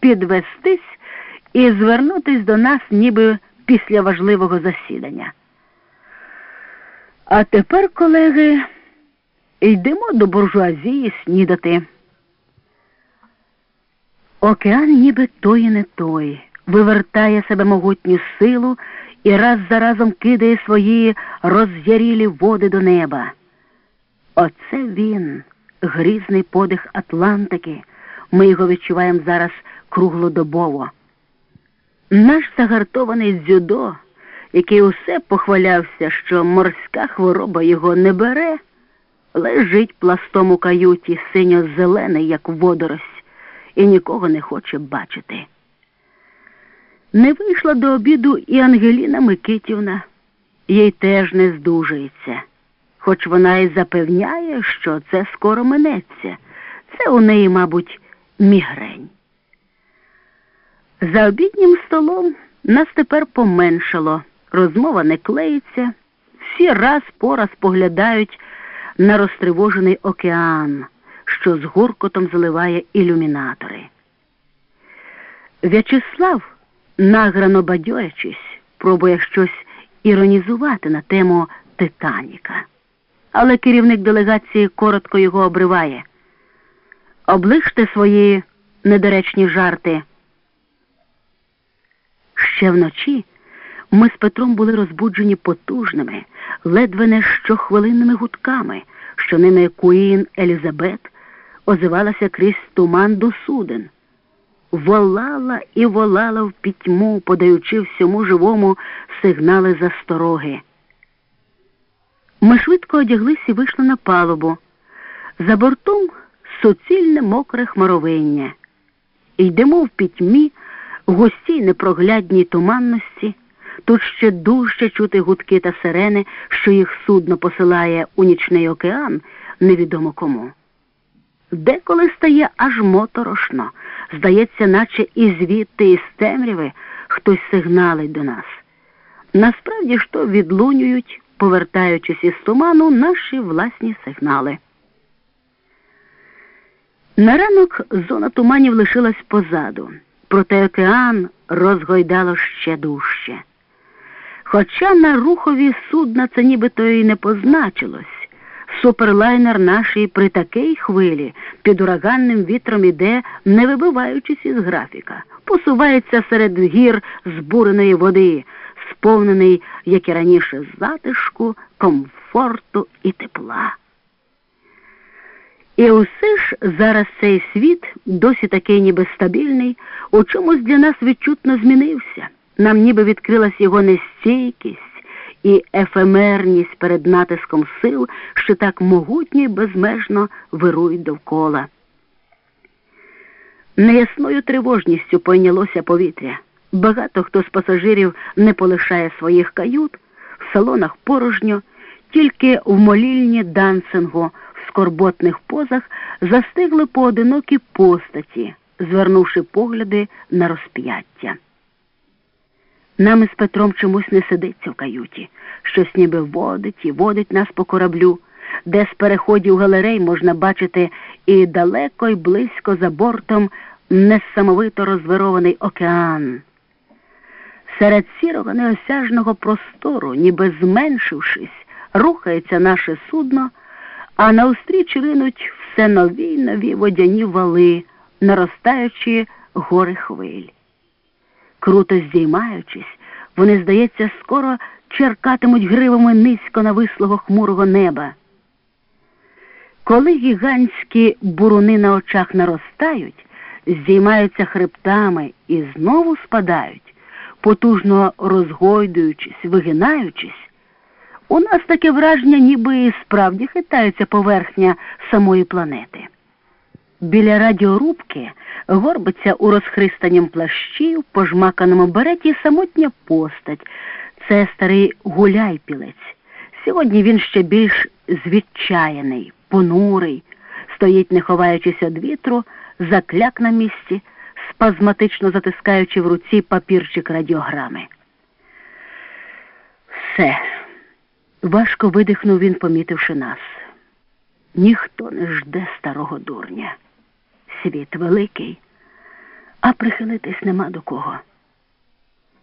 підвестись і звернутись до нас ніби після важливого засідання. А тепер, колеги, йдемо до буржуазії снідати. Океан ніби той і не той, вивертає себе могутню силу і раз за разом кидає свої роз'ярілі води до неба. Оце він, грізний подих Атлантики. Ми його відчуваємо зараз круглодобово. Наш загартований дзюдо, який усе похвалявся, що морська хвороба його не бере, лежить пластом у каюті синьо-зелений, як водорось, і нікого не хоче бачити. Не вийшла до обіду і Ангеліна Микитівна, їй теж не здужується, хоч вона і запевняє, що це скоро минеться. Це у неї, мабуть, мігрень. За обіднім столом нас тепер поменшало, розмова не клеїться, всі раз по раз поглядають на розтривожений океан, що з гуркотом заливає ілюмінатори. В'ячеслав, награно бадьорячись, пробує щось іронізувати на тему Титаніка. Але керівник делегації коротко його обриває. Оближте свої недоречні жарти. Ще вночі ми з Петром були розбуджені потужними, ледве не щохвилинними гудками, що ними Куїн Елізабет озивалася крізь туман до суден. Волала і волала в пітьму, подаючи всьому живому сигнали застороги. Ми швидко одяглися і вийшли на палубу. За бортом суцільне мокре хмаровиння. Йдемо в пітьмі, в густій непроглядній туманності. Тут ще дужче чути гудки та сирени, що їх судно посилає у нічний океан, невідомо кому. Деколи стає аж моторошно, здається, наче і звідти, із темряви хтось сигналить до нас. Насправді ж то відлунюють, повертаючись із туману, наші власні сигнали. На ранок зона туманів лишилась позаду, проте океан розгойдало ще дужче. Хоча на рухові судна це нібито і не позначилось, суперлайнер нашій при такій хвилі під ураганним вітром іде, не вибиваючись із графіка, посувається серед гір збуреної води, сповнений, як і раніше, затишку, комфорту і тепла. І усе ж зараз цей світ, досі такий ніби стабільний, у чомусь для нас відчутно змінився. Нам ніби відкрилась його нестійкість і ефемерність перед натиском сил, що так могутньо й безмежно вирують довкола. Неясною тривожністю пойнялося повітря. Багато хто з пасажирів не полишає своїх кают, в салонах порожньо, тільки в молільні дансингу скорботних позах застигли поодинокі постаті, звернувши погляди на розп'яття. Нам із Петром чомусь не сидиться в каюті, щось ніби водить і водить нас по кораблю, де з переходів галерей можна бачити і далеко й близько за бортом несамовито розвирований океан. Серед сірого неосяжного простору, ніби зменшившись, рухається наше судно, а навстріч ринуть все нові й нові водяні вали, наростаючи гори хвиль. Круто здіймаючись, вони, здається, скоро черкатимуть гривами низько навислого хмурого неба. Коли гігантські буруни на очах наростають, здіймаються хребтами і знову спадають, потужно розгойдуючись, вигинаючись, у нас таке враження, ніби і справді хитається поверхня самої планети. Біля радіорубки горбиться у розхристанням плащі, в пожмаканому береті самотня постать. Це старий гуляйпілець. Сьогодні він ще більш звідчаяний, понурий, стоїть, не ховаючись від вітру, закляк на місці, спазматично затискаючи в руці папірчик радіограми. Все. Важко видихнув він, помітивши нас. Ніхто не жде старого дурня. Світ великий, а прихилитись нема до кого.